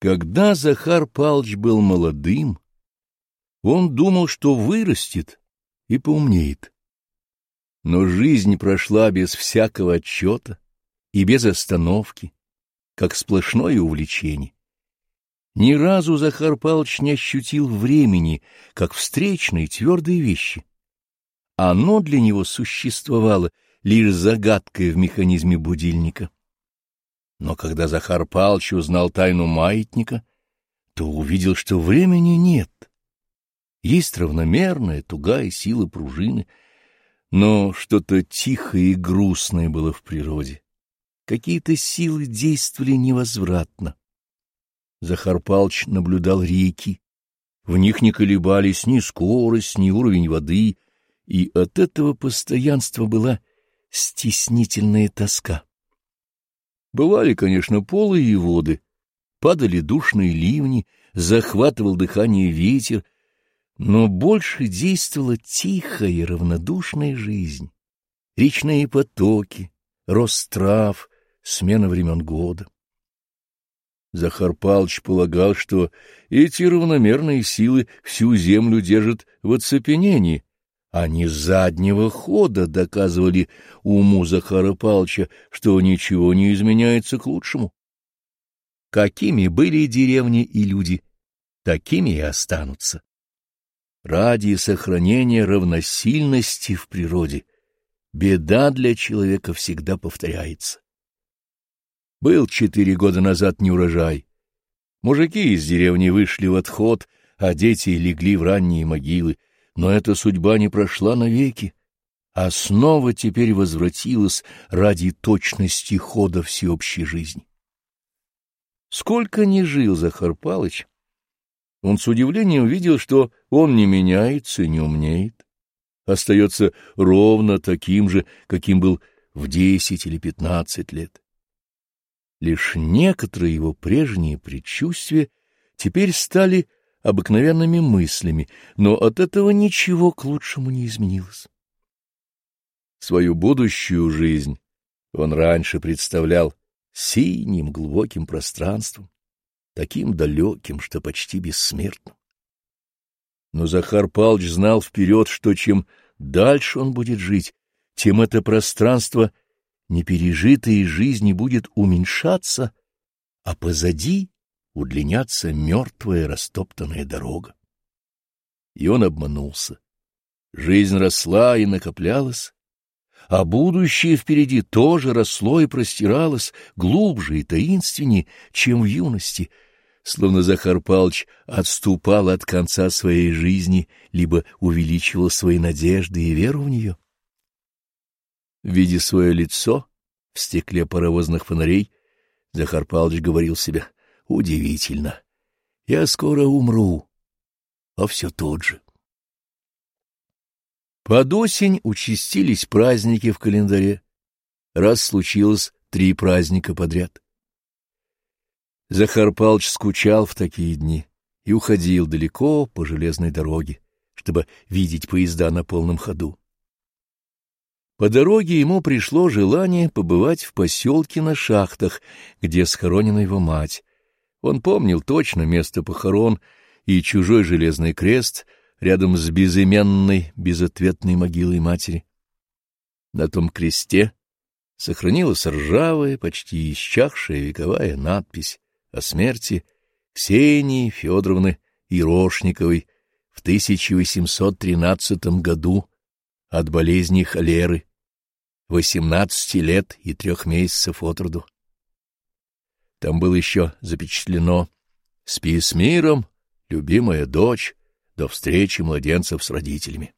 Когда Захар Палыч был молодым, он думал, что вырастет и поумнеет. Но жизнь прошла без всякого отчета и без остановки, как сплошное увлечение. Ни разу Захар Павлович не ощутил времени, как встречные твердые вещи. Оно для него существовало лишь загадкой в механизме будильника. Но когда Захар Павлович узнал тайну маятника, то увидел, что времени нет. Есть равномерная, тугая сила пружины, но что-то тихое и грустное было в природе. Какие-то силы действовали невозвратно. Захар Палыч наблюдал реки. В них не колебались ни скорость, ни уровень воды, и от этого постоянства была стеснительная тоска. Бывали, конечно, полые воды, падали душные ливни, захватывал дыхание ветер, но больше действовала тихая и равнодушная жизнь, речные потоки, рост трав, смена времен года. Захар Палыч полагал, что эти равномерные силы всю землю держат в оцепенении, они с заднего хода доказывали уму Захара Палча, что ничего не изменяется к лучшему. Какими были деревни и люди, такими и останутся. Ради сохранения равносильности в природе беда для человека всегда повторяется. Был четыре года назад неурожай. Мужики из деревни вышли в отход, а дети легли в ранние могилы, но эта судьба не прошла навеки, а снова теперь возвратилась ради точности хода всеобщей жизни. Сколько ни жил Захар Палыч, он с удивлением видел, что он не меняется не умнеет, остается ровно таким же, каким был в десять или пятнадцать лет. Лишь некоторые его прежние предчувствия теперь стали обыкновенными мыслями, но от этого ничего к лучшему не изменилось. Свою будущую жизнь он раньше представлял синим глубоким пространством, таким далеким, что почти бессмертным. Но Захар Павлович знал вперед, что чем дальше он будет жить, тем это пространство непережитой жизни будет уменьшаться, а позади удлиняться мертвая растоптанная дорога. И он обманулся. Жизнь росла и накоплялась, а будущее впереди тоже росло и простиралось глубже и таинственнее, чем в юности, словно Захар Палыч отступал от конца своей жизни, либо увеличивал свои надежды и веру в нее. Видя свое лицо в стекле паровозных фонарей, Захар Палыч говорил себе — Удивительно. Я скоро умру, а все тот же. Под осень участились праздники в календаре. Раз случилось три праздника подряд. Захар Палыч скучал в такие дни и уходил далеко по железной дороге, чтобы видеть поезда на полном ходу. По дороге ему пришло желание побывать в поселке на шахтах, где схоронена его мать. Он помнил точно место похорон и чужой железный крест рядом с безыменной, безответной могилой матери. На том кресте сохранилась ржавая, почти исчахшая вековая надпись о смерти Ксении Федоровны Ирошниковой в 1813 году от болезни холеры, 18 лет и трех месяцев от роду. Там было еще запечатлено «Спи с миром, любимая дочь, до встречи младенцев с родителями».